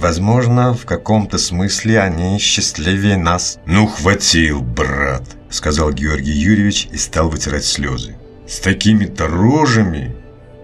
Возможно, в каком-то смысле они счастливее нас. «Ну, хватил, брат!» – сказал Георгий Юрьевич и стал вытирать слезы. «С такими-то рожами!»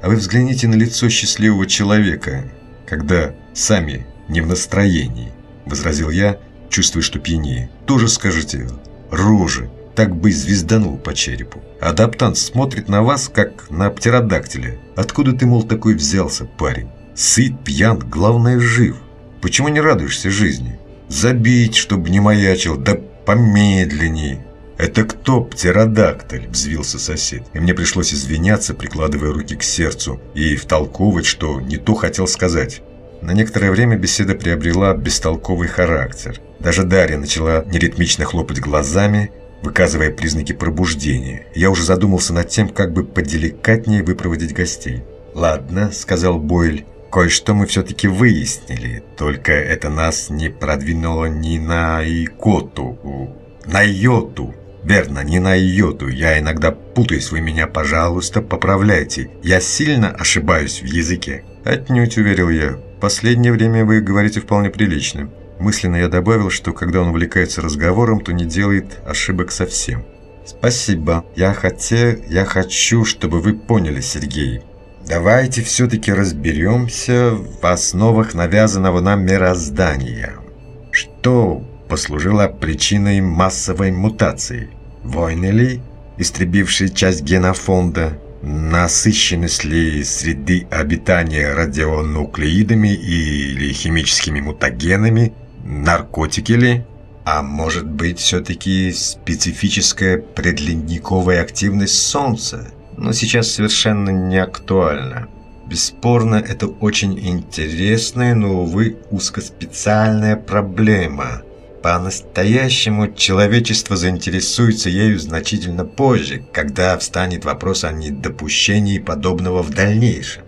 А вы взгляните на лицо счастливого человека, когда сами не в настроении, – возразил я, чувствуя, что пьянее. Тоже скажете «рожи», так бы звезданул по черепу. Адаптант смотрит на вас, как на птеродактиля. Откуда ты, мол, такой взялся, парень? Сыт, пьян, главное, жив. Почему не радуешься жизни? Забить, чтобы не маячил, да помедленней. «Это кто, птеродактиль?» – взвился сосед. И мне пришлось извиняться, прикладывая руки к сердцу, и втолковывать, что не то хотел сказать. На некоторое время беседа приобрела бестолковый характер. Даже Дарья начала неритмично хлопать глазами, выказывая признаки пробуждения. Я уже задумался над тем, как бы поделикатнее выпроводить гостей. «Ладно», – сказал Бойль, Кое-что мы все-таки выяснили, только это нас не продвинуло ни на икоту, на йоту. Верно, не на йоту. Я иногда путаюсь, вы меня, пожалуйста, поправляйте. Я сильно ошибаюсь в языке. Отнюдь, уверил я. Последнее время вы говорите вполне прилично. Мысленно я добавил, что когда он увлекается разговором, то не делает ошибок совсем. «Спасибо. Я хотел, я хочу, чтобы вы поняли, Сергей. Давайте все-таки разберемся в основах навязанного нам мироздания. Что послужило причиной массовой мутации? Войны ли, истребившие часть генофонда? Насыщенность ли среды обитания радионуклеидами или химическими мутагенами? Наркотики ли? А может быть, все-таки специфическая предледниковая активность Солнца? Но сейчас совершенно не актуально. Бесспорно, это очень интересная, но, увы, узкоспециальная проблема. По-настоящему человечество заинтересуется ею значительно позже, когда встанет вопрос о недопущении подобного в дальнейшем.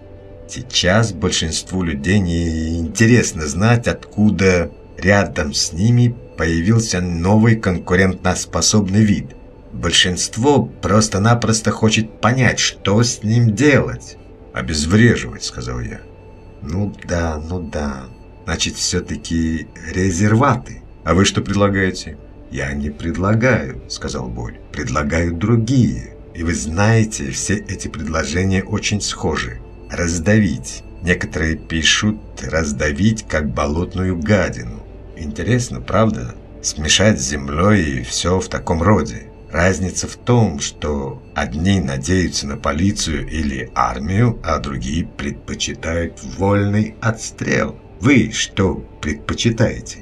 Сейчас большинству людей не интересно знать, откуда рядом с ними появился новый конкурентоспособный вид – Большинство просто-напросто хочет понять, что с ним делать. «Обезвреживать», — сказал я. «Ну да, ну да. Значит, все-таки резерваты. А вы что предлагаете?» «Я не предлагаю», — сказал Боль. «Предлагаю другие. И вы знаете, все эти предложения очень схожи. Раздавить. Некоторые пишут «раздавить, как болотную гадину». Интересно, правда? Смешать с землей и все в таком роде. Разница в том, что одни надеются на полицию или армию, а другие предпочитают вольный отстрел. Вы что предпочитаете?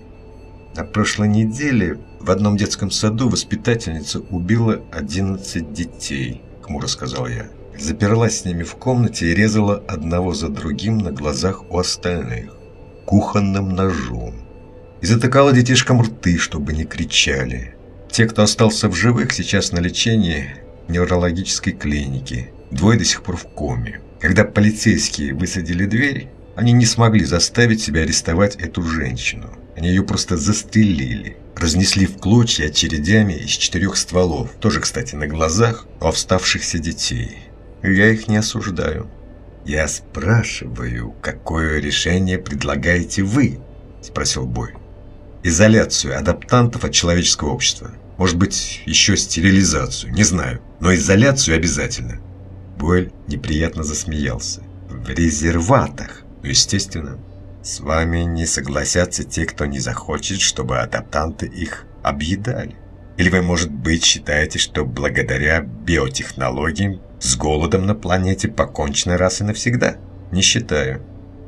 На прошлой неделе в одном детском саду воспитательница убила 11 детей, хмуро сказал я. Заперлась с ними в комнате и резала одного за другим на глазах у остальных кухонным ножом. И затыкала детишкам рты, чтобы не кричали. Те, кто остался в живых, сейчас на лечении неврологической клинике. Двое до сих пор в коме. Когда полицейские высадили дверь, они не смогли заставить себя арестовать эту женщину. Они ее просто застрелили. Разнесли в клочья очередями из четырех стволов. Тоже, кстати, на глазах у оставшихся детей. Я их не осуждаю. «Я спрашиваю, какое решение предлагаете вы?» – спросил Бой. «Изоляцию адаптантов от человеческого общества. Может быть, еще стерилизацию, не знаю. Но изоляцию обязательно. Буэль неприятно засмеялся. В резерватах, ну, естественно. С вами не согласятся те, кто не захочет, чтобы адаптанты их объедали. Или вы, может быть, считаете, что благодаря биотехнологиям с голодом на планете покончено раз и навсегда? Не считаю.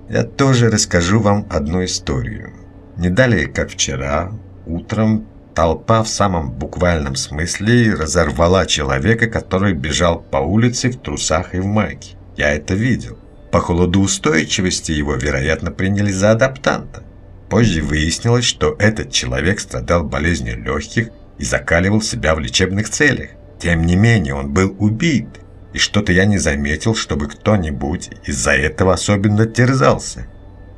Я тоже расскажу вам одну историю. Не далее, как вчера, утром Толпа в самом буквальном смысле разорвала человека, который бежал по улице в трусах и в майке. Я это видел. По холодоустойчивости его, вероятно, приняли за адаптанта. Позже выяснилось, что этот человек страдал болезнью легких и закаливал себя в лечебных целях. Тем не менее, он был убит, и что-то я не заметил, чтобы кто-нибудь из-за этого особенно терзался.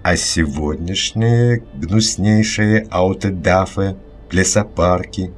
А сегодняшние гнуснейшие аутодафы – лесопарки.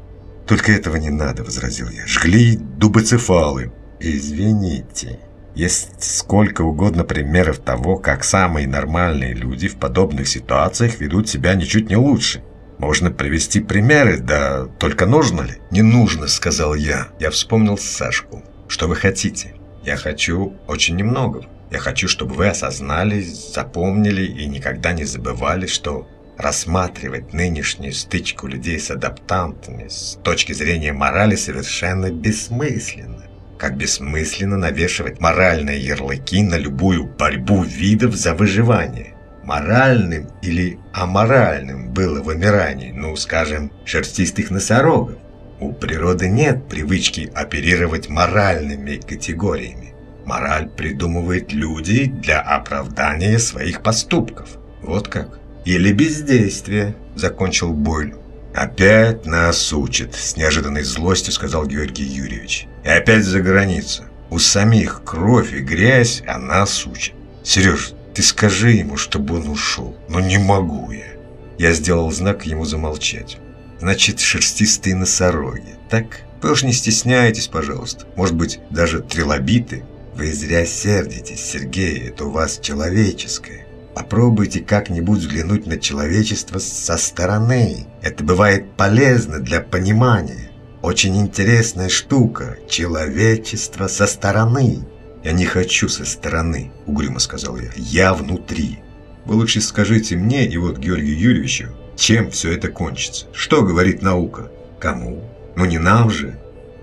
Только этого не надо, возразил я. Жгли дубоцефалы. Извините, Есть сколько угодно примеров того, как самые нормальные люди в подобных ситуациях ведут себя ничуть не лучше. Можно привести примеры, да только нужно ли? «Не нужно», — сказал я. Я вспомнил Сашку. «Что вы хотите?» «Я хочу очень немного. Я хочу, чтобы вы осознали, запомнили и никогда не забывали, что рассматривать нынешнюю стычку людей с адаптантами с точки зрения морали совершенно бессмысленно. Как бессмысленно навешивать моральные ярлыки на любую борьбу видов за выживание. Моральным или аморальным было вымирание, ну, скажем, шерстистых носорогов. У природы нет привычки оперировать моральными категориями. Мораль придумывает люди для оправдания своих поступков. Вот как. Или бездействие, закончил Бойль. «Опять нас учат», — с неожиданной злостью сказал Георгий Юрьевич. «И опять за границу. У самих кровь и грязь, а нас учат. Сереж, ты скажи ему, чтобы он ушел. Но не могу я». Я сделал знак ему замолчать. «Значит, шерстистые носороги, так? Вы уж не стесняйтесь, пожалуйста. Может быть, даже трилобиты?» «Вы зря сердитесь, Сергей, это у вас человеческое. Попробуйте как-нибудь взглянуть на человечество со стороны. Это бывает полезно для понимания. Очень интересная штука – человечество со стороны. «Я не хочу со стороны», – угрюмо сказал я. «Я внутри. Вы лучше скажите мне и вот Георгию Юрьевичу, чем все это кончится. Что говорит наука? Кому? Ну не нам же.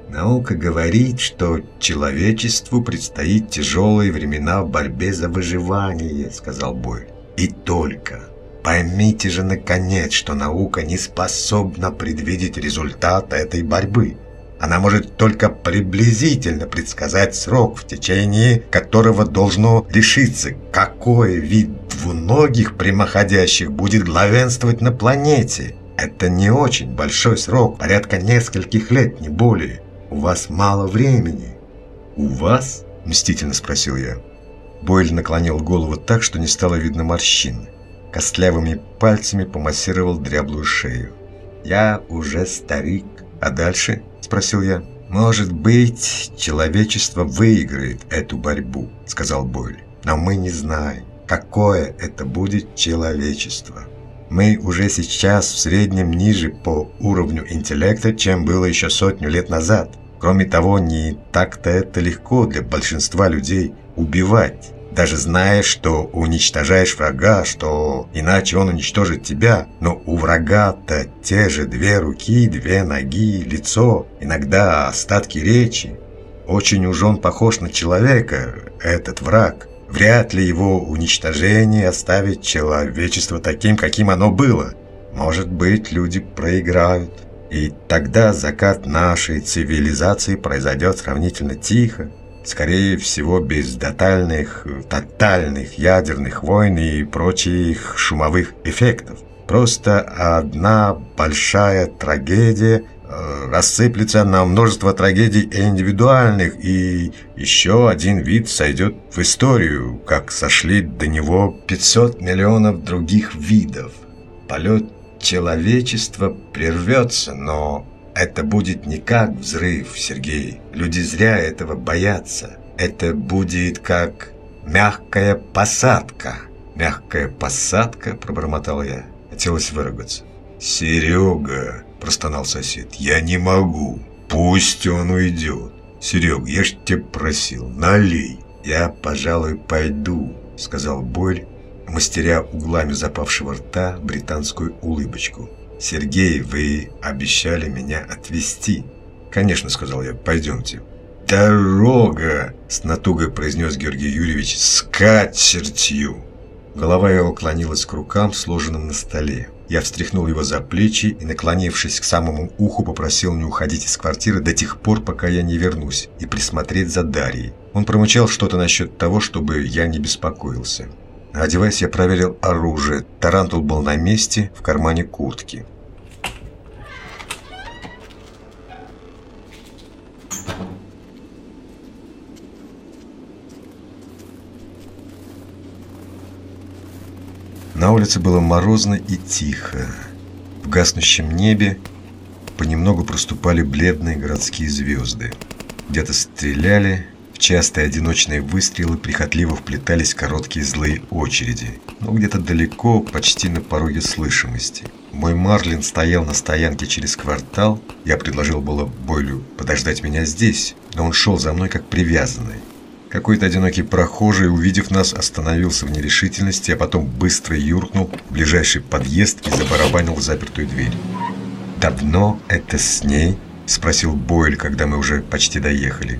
Наука говорит, что человечеству предстоит тяжелые времена в борьбе за выживание, сказал Бойль. И только. Поймите же наконец, что наука не способна предвидеть результат этой борьбы. Она может только приблизительно предсказать срок, в течение которого должно решиться, какой вид двуногих прямоходящих будет главенствовать на планете. Это не очень большой срок, порядка нескольких лет, не более. У вас мало времени». «У вас?» – мстительно спросил я. Бойль наклонил голову так, что не стало видно морщин. Костлявыми пальцами помассировал дряблую шею. «Я уже старик. А дальше?» – спросил я. «Может быть, человечество выиграет эту борьбу», – сказал Бойль. «Но мы не знаем, какое это будет человечество». Мы уже сейчас в среднем ниже по уровню интеллекта, чем было еще сотню лет назад. Кроме того, не так-то это легко для большинства людей убивать. Даже зная, что уничтожаешь врага, что иначе он уничтожит тебя. Но у врага-то те же две руки, две ноги, лицо, иногда остатки речи. Очень уж он похож на человека, этот враг. Вряд ли его уничтожение оставит человечество таким, каким оно было. Может быть, люди проиграют. И тогда закат нашей цивилизации произойдет сравнительно тихо. Скорее всего, без тотальных, тотальных ядерных войн и прочих шумовых эффектов. Просто одна большая трагедия – рассыплется на множество трагедий индивидуальных, и еще один вид сойдет в историю, как сошли до него 500 миллионов других видов. Полет человечества прервется, но это будет не как взрыв, Сергей. Люди зря этого боятся. Это будет как мягкая посадка. «Мягкая посадка?» – пробормотал я. Хотелось выругаться. «Серега!» – простонал сосед. «Я не могу. Пусть он уйдет. Серег, я ж тебя просил, налей». «Я, пожалуй, пойду», – сказал Бойль, мастеря углами запавшего рта британскую улыбочку. «Сергей, вы обещали меня отвезти». «Конечно», – сказал я, – «пойдемте». «Дорога!» – с натугой произнес Георгий Юрьевич. «С катертью!» Голова его клонилась к рукам, сложенным на столе. Я встряхнул его за плечи и, наклонившись к самому уху, попросил не уходить из квартиры до тех пор, пока я не вернусь, и присмотреть за Дарьей. Он промычал что-то насчет того, чтобы я не беспокоился. Одеваясь, я проверил оружие. Тарантул был на месте, в кармане куртки. На улице было морозно и тихо. В гаснущем небе понемногу проступали бледные городские звезды. Где-то стреляли, В частые одиночные выстрелы прихотливо вплетались короткие злые очереди, но где-то далеко, почти на пороге слышимости. Мой Марлин стоял на стоянке через квартал. Я предложил было Бойлю подождать меня здесь, но он шел за мной как привязанный. Какой-то одинокий прохожий, увидев нас, остановился в нерешительности, а потом быстро юркнул в ближайший подъезд и забарабанил в запертую дверь. «Давно это с ней?» – спросил Бойль, когда мы уже почти доехали.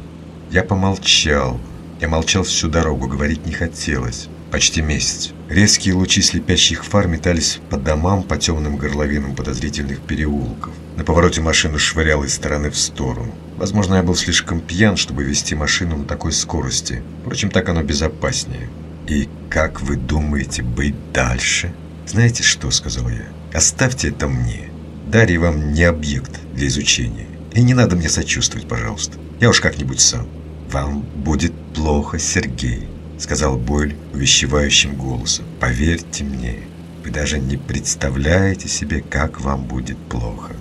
Я помолчал. Я молчал всю дорогу, говорить не хотелось. Почти месяц. Резкие лучи слепящих фар метались по домам, по темным горловинам подозрительных переулков. На повороте машину швырял из стороны в сторону. Возможно, я был слишком пьян, чтобы вести машину на такой скорости. Впрочем, так оно безопаснее. «И как вы думаете быть дальше?» «Знаете что?» – сказал я. «Оставьте это мне. Дарья вам не объект для изучения. И не надо мне сочувствовать, пожалуйста. Я уж как-нибудь сам». «Вам будет плохо, Сергей», — сказал Бойль увещевающим голосом. «Поверьте мне, вы даже не представляете себе, как вам будет плохо».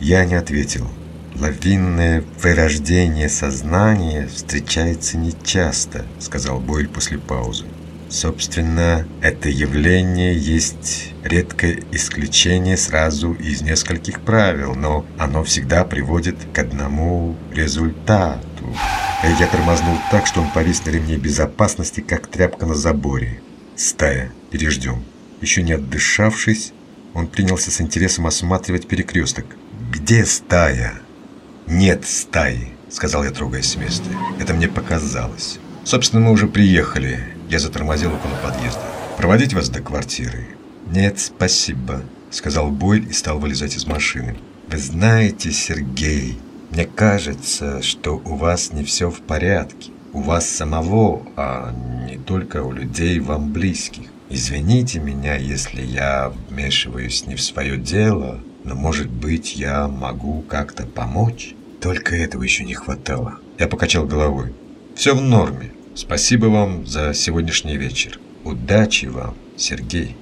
Я не ответил. «Лавинное вырождение сознания встречается нечасто», — сказал Бойль после паузы. Собственно, это явление есть редкое исключение сразу из нескольких правил, но оно всегда приводит к одному результату. Я тормознул так, что он повис на ремне безопасности, как тряпка на заборе. Стая, переждем. Еще не отдышавшись, он принялся с интересом осматривать перекресток. «Где стая?» «Нет стаи», — сказал я, трогаясь с места. «Это мне показалось. Собственно, мы уже приехали. Я затормозил около подъезда. «Проводить вас до квартиры?» «Нет, спасибо», — сказал Бойль и стал вылезать из машины. «Вы знаете, Сергей, мне кажется, что у вас не все в порядке. У вас самого, а не только у людей вам близких. Извините меня, если я вмешиваюсь не в свое дело, но, может быть, я могу как-то помочь?» Только этого еще не хватало. Я покачал головой. «Все в норме. Спасибо вам за сегодняшний вечер. Удачи вам, Сергей.